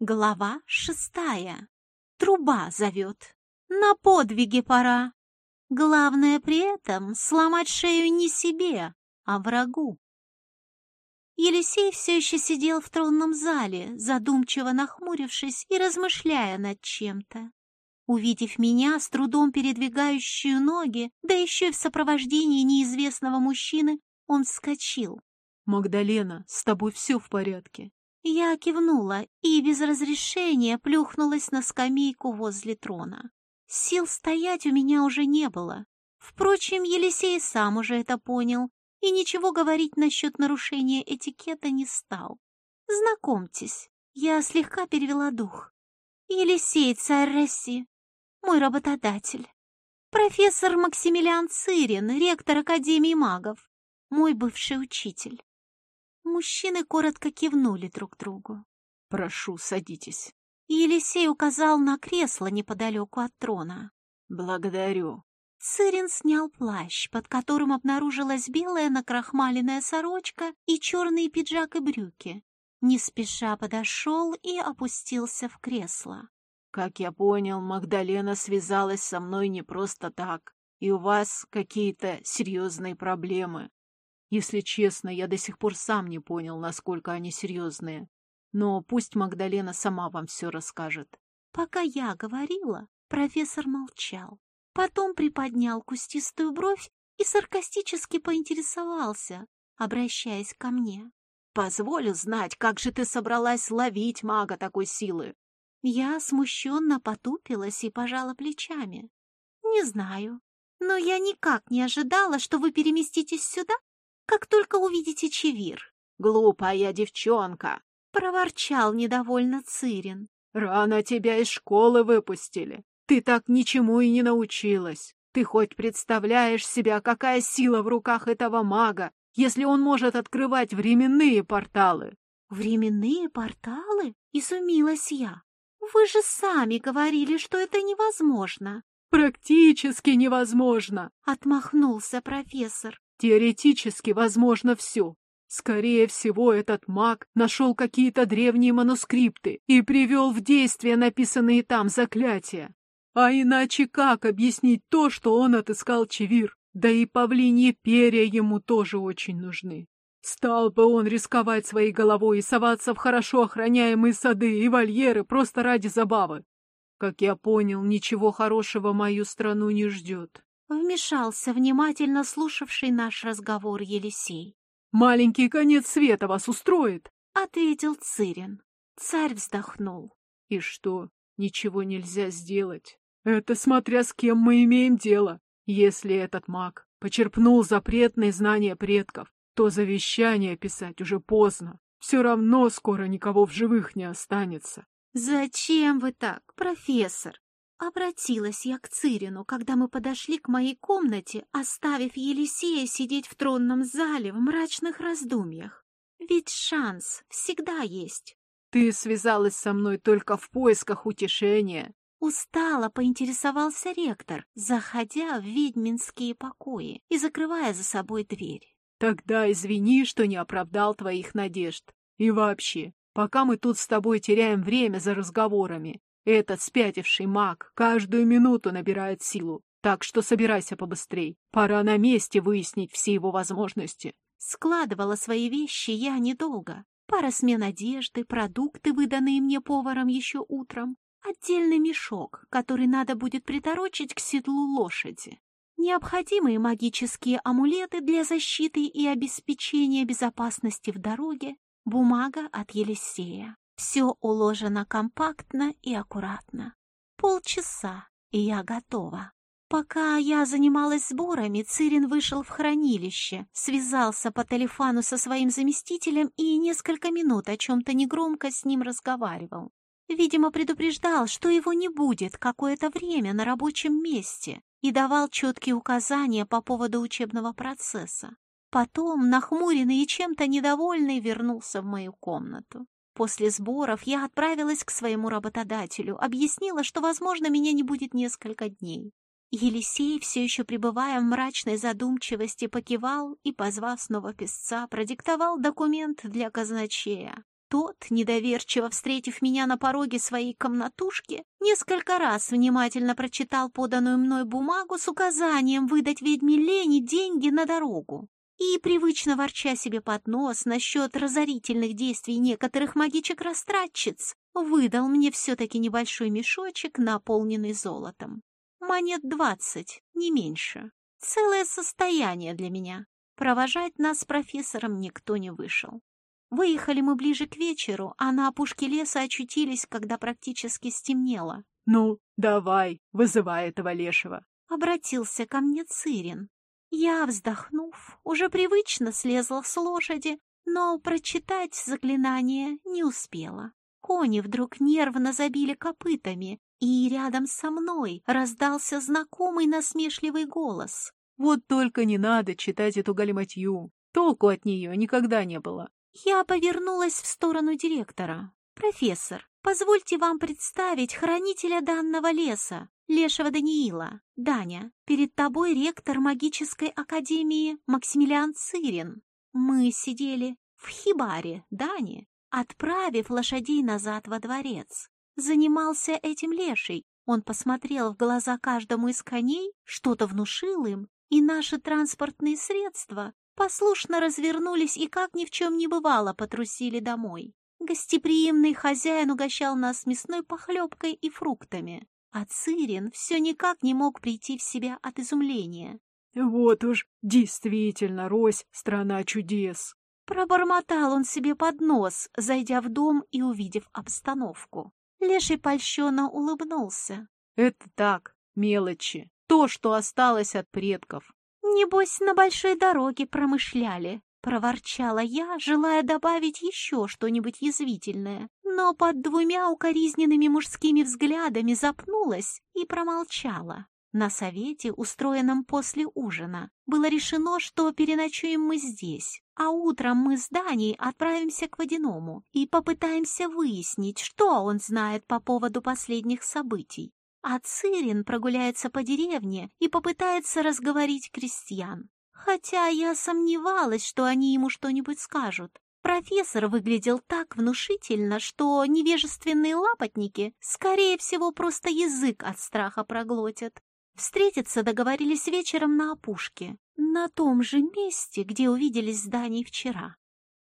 Глава шестая. Труба зовет. На подвиги пора. Главное при этом сломать шею не себе, а врагу. Елисей все еще сидел в тронном зале, задумчиво нахмурившись и размышляя над чем-то. Увидев меня, с трудом передвигающую ноги, да еще и в сопровождении неизвестного мужчины, он вскочил. «Магдалена, с тобой все в порядке?» Я кивнула и без разрешения плюхнулась на скамейку возле трона. Сил стоять у меня уже не было. Впрочем, Елисей сам уже это понял и ничего говорить насчет нарушения этикета не стал. Знакомьтесь, я слегка перевела дух. Елисей, царь России, мой работодатель. Профессор Максимилиан Цирин, ректор Академии магов, мой бывший учитель. Мужчины коротко кивнули друг другу. «Прошу, садитесь». Елисей указал на кресло неподалеку от трона. «Благодарю». Цирин снял плащ, под которым обнаружилась белая накрахмаленная сорочка и черные пиджак и брюки. Не спеша подошел и опустился в кресло. «Как я понял, Магдалена связалась со мной не просто так, и у вас какие-то серьезные проблемы. Если честно, я до сих пор сам не понял, насколько они серьезные. Но пусть Магдалена сама вам все расскажет. Пока я говорила, профессор молчал. Потом приподнял кустистую бровь и саркастически поинтересовался, обращаясь ко мне. «Позволю знать, как же ты собралась ловить мага такой силы?» Я смущенно потупилась и пожала плечами. «Не знаю, но я никак не ожидала, что вы переместитесь сюда как только увидите Чевир. «Глупая девчонка!» — проворчал недовольно Цирин. «Рано тебя из школы выпустили. Ты так ничему и не научилась. Ты хоть представляешь себя, какая сила в руках этого мага, если он может открывать временные порталы?» «Временные порталы?» — изумилась я. «Вы же сами говорили, что это невозможно». «Практически невозможно», — отмахнулся профессор. Теоретически возможно все. Скорее всего, этот маг нашел какие-то древние манускрипты и привел в действие написанные там заклятия. А иначе как объяснить то, что он отыскал Чевир? Да и павлиньи перья ему тоже очень нужны. Стал бы он рисковать своей головой и соваться в хорошо охраняемые сады и вольеры просто ради забавы. Как я понял, ничего хорошего мою страну не ждет. Вмешался внимательно слушавший наш разговор Елисей. «Маленький конец света вас устроит?» — ответил Цирин. Царь вздохнул. «И что, ничего нельзя сделать? Это смотря с кем мы имеем дело. Если этот маг почерпнул запретные знания предков, то завещание писать уже поздно. Все равно скоро никого в живых не останется». «Зачем вы так, профессор?» Обратилась я к Цирину, когда мы подошли к моей комнате, оставив Елисея сидеть в тронном зале в мрачных раздумьях. Ведь шанс всегда есть. Ты связалась со мной только в поисках утешения. Устало поинтересовался ректор, заходя в ведьминские покои и закрывая за собой дверь. Тогда извини, что не оправдал твоих надежд. И вообще, пока мы тут с тобой теряем время за разговорами, этот спятивший маг каждую минуту набирает силу, так что собирайся побыстрей. Пора на месте выяснить все его возможности. Складывала свои вещи я недолго. Пара смен одежды, продукты, выданные мне поваром еще утром, отдельный мешок, который надо будет приторочить к седлу лошади. Необходимые магические амулеты для защиты и обеспечения безопасности в дороге, бумага от Елисея. Все уложено компактно и аккуратно. Полчаса, и я готова. Пока я занималась сборами, Цирин вышел в хранилище, связался по телефону со своим заместителем и несколько минут о чем-то негромко с ним разговаривал. Видимо, предупреждал, что его не будет какое-то время на рабочем месте и давал четкие указания по поводу учебного процесса. Потом, нахмуренный и чем-то недовольный, вернулся в мою комнату. После сборов я отправилась к своему работодателю, объяснила, что, возможно, меня не будет несколько дней. Елисей, все еще пребывая в мрачной задумчивости, покивал и, позвав снова песца, продиктовал документ для казначея. Тот, недоверчиво встретив меня на пороге своей комнатушки, несколько раз внимательно прочитал поданную мной бумагу с указанием выдать ведьме Лене деньги на дорогу. И, привычно ворча себе под нос насчет разорительных действий некоторых магичек-растратчиц, выдал мне все-таки небольшой мешочек, наполненный золотом. Монет двадцать, не меньше. Целое состояние для меня. Провожать нас с профессором никто не вышел. Выехали мы ближе к вечеру, а на опушке леса очутились, когда практически стемнело. «Ну, давай, вызывай этого лешего!» Обратился ко мне Цирин. Я, вздохнув, уже привычно слезла с лошади, но прочитать заклинание не успела. Кони вдруг нервно забили копытами, и рядом со мной раздался знакомый насмешливый голос. «Вот только не надо читать эту галиматью. Толку от нее никогда не было. Я повернулась в сторону директора. «Профессор, позвольте вам представить хранителя данного леса, Лешего Даниила. Даня, перед тобой ректор магической академии Максимилиан Цирин. Мы сидели в хибаре Дани, отправив лошадей назад во дворец. Занимался этим Леший. Он посмотрел в глаза каждому из коней, что-то внушил им, и наши транспортные средства послушно развернулись и, как ни в чем не бывало, потрусили домой. Гостеприимный хозяин угощал нас мясной похлебкой и фруктами, а Цирин все никак не мог прийти в себя от изумления. «Вот уж действительно, Рось, страна чудес!» Пробормотал он себе под нос, зайдя в дом и увидев обстановку. Леший польщенно улыбнулся. «Это так, мелочи, то, что осталось от предков. «Небось, на большой дороге промышляли», — проворчала я, желая добавить еще что-нибудь язвительное, но под двумя укоризненными мужскими взглядами запнулась и промолчала. На совете, устроенном после ужина, было решено, что переночуем мы здесь, а утром мы с Даней отправимся к Водяному и попытаемся выяснить, что он знает по поводу последних событий а Цирин прогуляется по деревне и попытается разговорить крестьян. Хотя я сомневалась, что они ему что-нибудь скажут. Профессор выглядел так внушительно, что невежественные лапотники, скорее всего, просто язык от страха проглотят. Встретиться договорились вечером на опушке, на том же месте, где увиделись зданий вчера.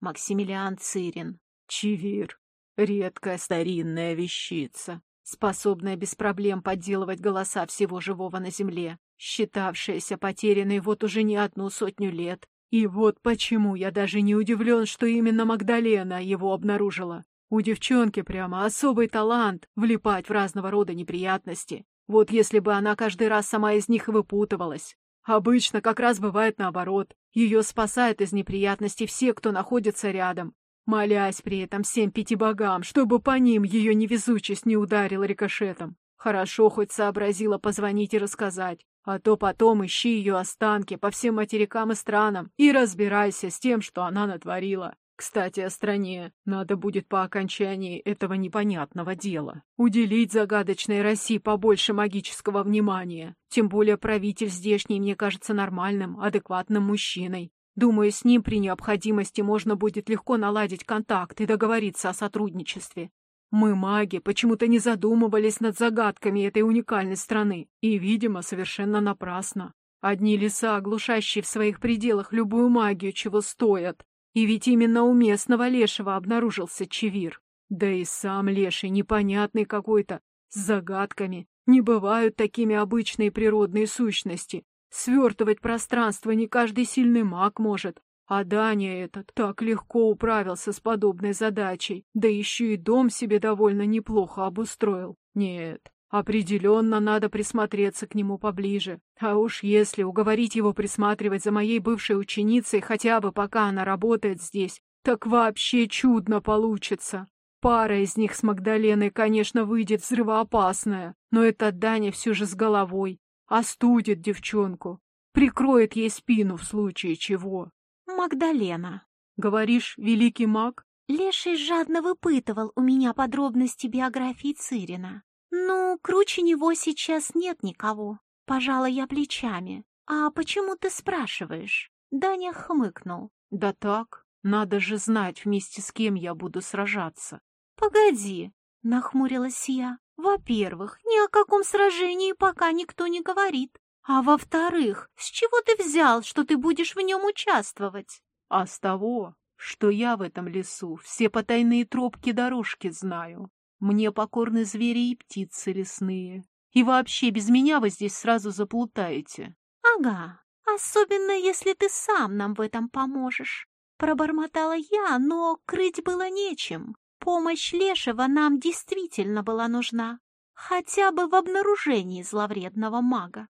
Максимилиан Цирин, Чевир, редкая старинная вещица способная без проблем подделывать голоса всего живого на земле, считавшаяся потерянной вот уже не одну сотню лет. И вот почему я даже не удивлен, что именно Магдалена его обнаружила. У девчонки прямо особый талант влипать в разного рода неприятности. Вот если бы она каждый раз сама из них выпутывалась. Обычно как раз бывает наоборот. Ее спасают из неприятностей все, кто находится рядом молясь при этом всем пяти богам, чтобы по ним ее невезучесть не ударила рикошетом. Хорошо хоть сообразила позвонить и рассказать, а то потом ищи ее останки по всем материкам и странам и разбирайся с тем, что она натворила. Кстати, о стране. Надо будет по окончании этого непонятного дела уделить загадочной России побольше магического внимания. Тем более правитель здешний мне кажется нормальным, адекватным мужчиной. Думаю, с ним при необходимости можно будет легко наладить контакт и договориться о сотрудничестве. Мы, маги, почему-то не задумывались над загадками этой уникальной страны, и, видимо, совершенно напрасно. Одни леса, оглушающие в своих пределах любую магию, чего стоят. И ведь именно у местного лешего обнаружился чевир. Да и сам леший непонятный какой-то, с загадками. Не бывают такими обычные природные сущности, Свертывать пространство не каждый сильный маг может, а Даня этот так легко управился с подобной задачей, да еще и дом себе довольно неплохо обустроил. Нет, определенно надо присмотреться к нему поближе. А уж если уговорить его присматривать за моей бывшей ученицей хотя бы пока она работает здесь, так вообще чудно получится. Пара из них с Магдаленой, конечно, выйдет взрывоопасная, но этот Даня все же с головой, Остудит девчонку, прикроет ей спину в случае чего. Магдалена. Говоришь, великий маг? Леший жадно выпытывал у меня подробности биографии Цирина. Ну, круче него сейчас нет никого. Пожала я плечами. А почему ты спрашиваешь? Даня хмыкнул. Да так, Надо же знать, вместе с кем я буду сражаться. Погоди, нахмурилась я. Во-первых, ни о каком сражении пока никто не говорит. А во-вторых, с чего ты взял, что ты будешь в нем участвовать? А с того, что я в этом лесу все потайные тропки дорожки знаю. Мне покорны звери и птицы лесные. И вообще без меня вы здесь сразу заплутаете. Ага, особенно если ты сам нам в этом поможешь. Пробормотала я, но крыть было нечем. Помощь Лешего нам действительно была нужна. Хотя бы в обнаружении зловредного мага.